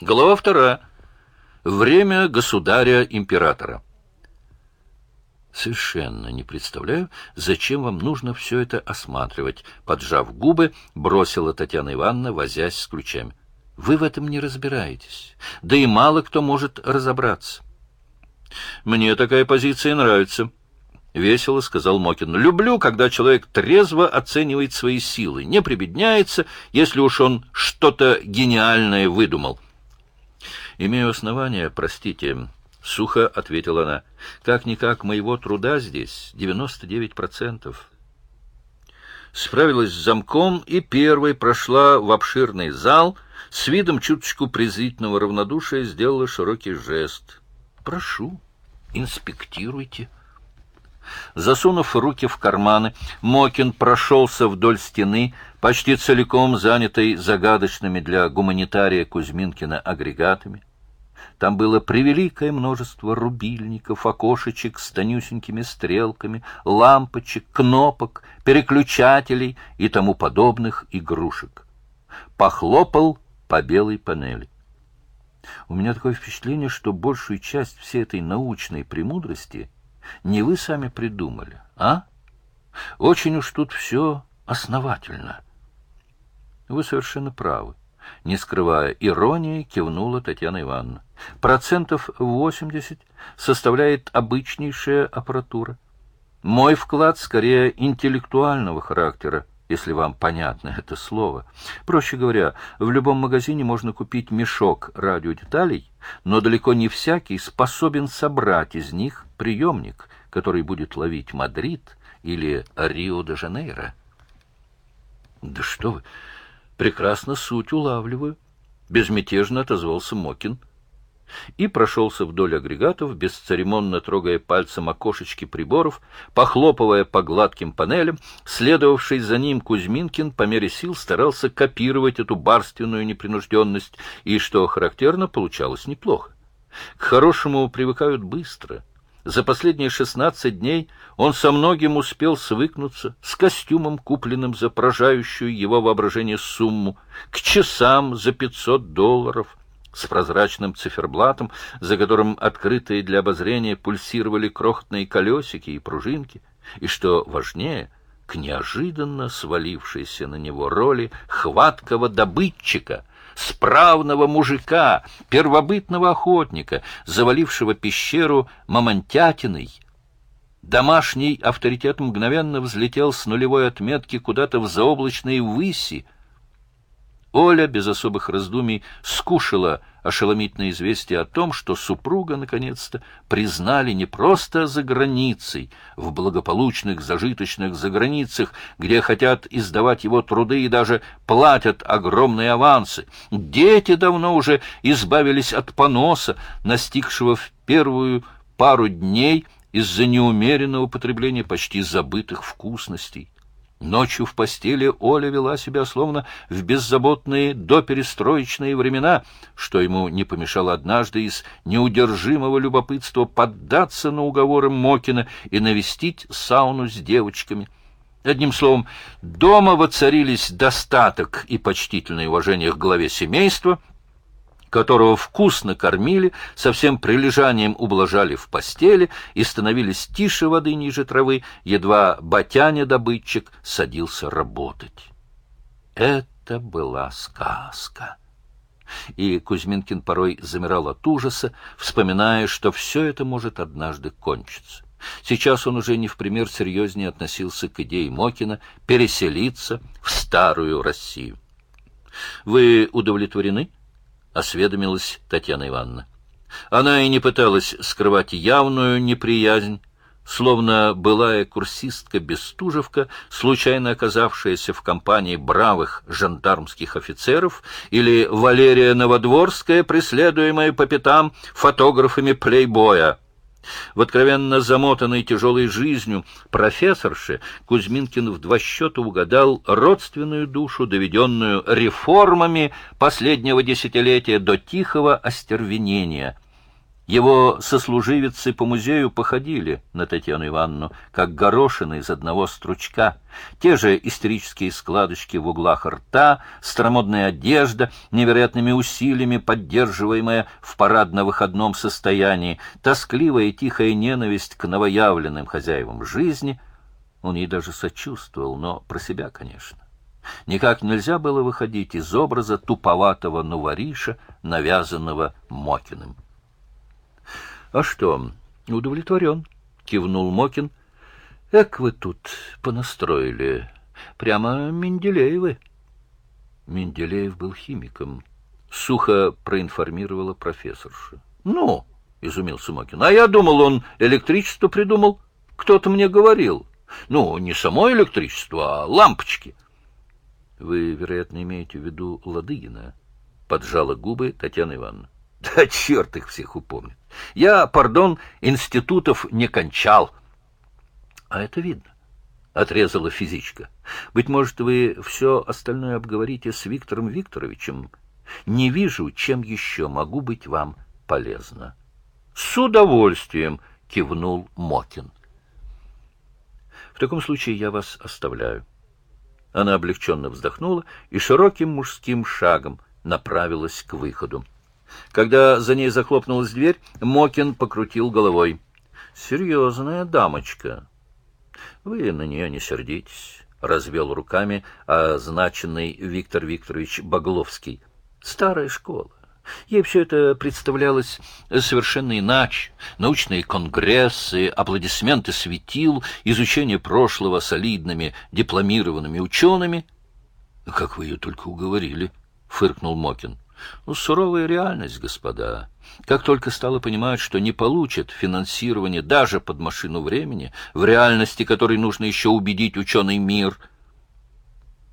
Глава вторая. Время государя-императора. Совершенно не представляю, зачем вам нужно все это осматривать. Поджав губы, бросила Татьяна Ивановна, возясь с ключами. Вы в этом не разбираетесь. Да и мало кто может разобраться. Мне такая позиция нравится, — весело сказал Мокин. «Люблю, когда человек трезво оценивает свои силы, не прибедняется, если уж он что-то гениальное выдумал». «Имею основания, простите», — сухо ответила она. «Как-никак моего труда здесь девяносто девять процентов». Справилась с замком и первой прошла в обширный зал, с видом чуточку презрительного равнодушия сделала широкий жест. «Прошу, инспектируйте». Засунув руки в карманы, Мокин прошелся вдоль стены, почти целиком занятой загадочными для гуманитария Кузьминкина агрегатами. Там было превеликое множество рубильников, окошечек с тонюсенькими стрелками, лампочек, кнопок, переключателей и тому подобных игрушек. Похлопал по белой панели. У меня такое впечатление, что большую часть всей этой научной премудрости не вы сами придумали, а? Очень уж тут все основательно. Вы совершенно правы. Не скрывая иронии, кивнула Татьяна Ивановна. Процентов восемьдесят составляет обычнейшая аппаратура. Мой вклад скорее интеллектуального характера, если вам понятно это слово. Проще говоря, в любом магазине можно купить мешок радиодеталей, но далеко не всякий способен собрать из них приемник, который будет ловить Мадрид или Рио-де-Жанейро. Да что вы, прекрасно суть улавливаю, безмятежно отозвался Мокин и прошелся вдоль агрегатов, бесцеремонно трогая пальцем окошечки приборов, похлопывая по гладким панелям. Следовавший за ним Кузьминкин по мере сил старался копировать эту барственную непринужденность, и, что характерно, получалось неплохо. К хорошему привыкают быстро. За последние шестнадцать дней он со многим успел свыкнуться, с костюмом, купленным за поражающую его воображение сумму, к часам за пятьсот долларов, с прозрачным циферблатом, за которым открытые для обозрения пульсировали крохотные колесики и пружинки, и, что важнее, к неожиданно свалившейся на него роли хваткого добытчика, справного мужика, первобытного охотника, завалившего пещеру мамонтятиной. Домашний авторитет мгновенно взлетел с нулевой отметки куда-то в заоблачные выси, Оля без особых раздумий скушала ошеломительное известие о том, что супруга наконец-то признали не просто за границей, в благополучных зажиточных заграницах, где хотят издавать его труды и даже платят огромные авансы. Дети давно уже избавились от поноса, настигшего в первую пару дней из-за неумеренного потребления почти забытых вкусностей. Ночью в постели Оля вела себя словно в беззаботные доперестроечные времена, что ему не помешало однажды из неудержимого любопытства поддаться на уговоры Мокина и навестить сауну с девочками. Одним словом, дома воцарились достаток и почтительное уважение к главе семейства — которого вкусно кормили, со всем прилежанием ублажали в постели и становились тише воды ниже травы, едва батяня-добытчик садился работать. Это была сказка. И Кузьминкин порой замирал от ужаса, вспоминая, что все это может однажды кончиться. Сейчас он уже не в пример серьезнее относился к идее Мокина переселиться в старую Россию. «Вы удовлетворены?» Осведомилась Татьяна Ивановна. Она и не пыталась скрывать явную неприязнь, словно былая курсистка-бестужевка, случайно оказавшаяся в компании бравых жандармских офицеров, или Валерия Новодворская, преследуемая по пятам фотографами плейбоя. В откровенно замотанной тяжелой жизнью профессорше Кузьминкин в два счета угадал родственную душу, доведенную реформами последнего десятилетия до тихого остервенения. Его сослуживицы по музею походили на Татьяну Ивановну, как горошины из одного стручка. Те же истерические складочки в углах рта, старомодная одежда, невероятными усилиями поддерживаемая в парадно-выходном состоянии, тоскливая и тихая ненависть к новоявленным хозяевам жизни. Он ей даже сочувствовал, но про себя, конечно. Никак нельзя было выходить из образа туповатого нувариша, навязанного Мокиным. — А что, удовлетворен? — кивнул Мокин. — Эк вы тут понастроили. Прямо Менделеевы. Менделеев был химиком. Сухо проинформировала профессорша. — Ну, — изумился Мокин, — а я думал, он электричество придумал. Кто-то мне говорил. Ну, не само электричество, а лампочки. — Вы, вероятно, имеете в виду Ладыгина? — поджала губы Татьяна Ивановна. Да черт их всех упомнит. Я, пардон, институтов не кончал. А это видно. Отрезала физичка. Быть может, вы все остальное обговорите с Виктором Викторовичем. Не вижу, чем еще могу быть вам полезно. С удовольствием кивнул Мокин. В таком случае я вас оставляю. Она облегченно вздохнула и широким мужским шагом направилась к выходу. Когда за ней захлопнулась дверь, Мокин покрутил головой. «Серьезная дамочка». «Вы на нее не сердитесь», — развел руками означенный Виктор Викторович Багловский. «Старая школа. Ей все это представлялось совершенно иначе. Научные конгрессы, аплодисменты светил, изучение прошлого солидными дипломированными учеными. — Как вы ее только уговорили, — фыркнул Мокин. Ну, суровая реальность, господа. Как только стало понимать, что не получат финансирование даже под машину времени, в реальности которой нужно еще убедить ученый мир –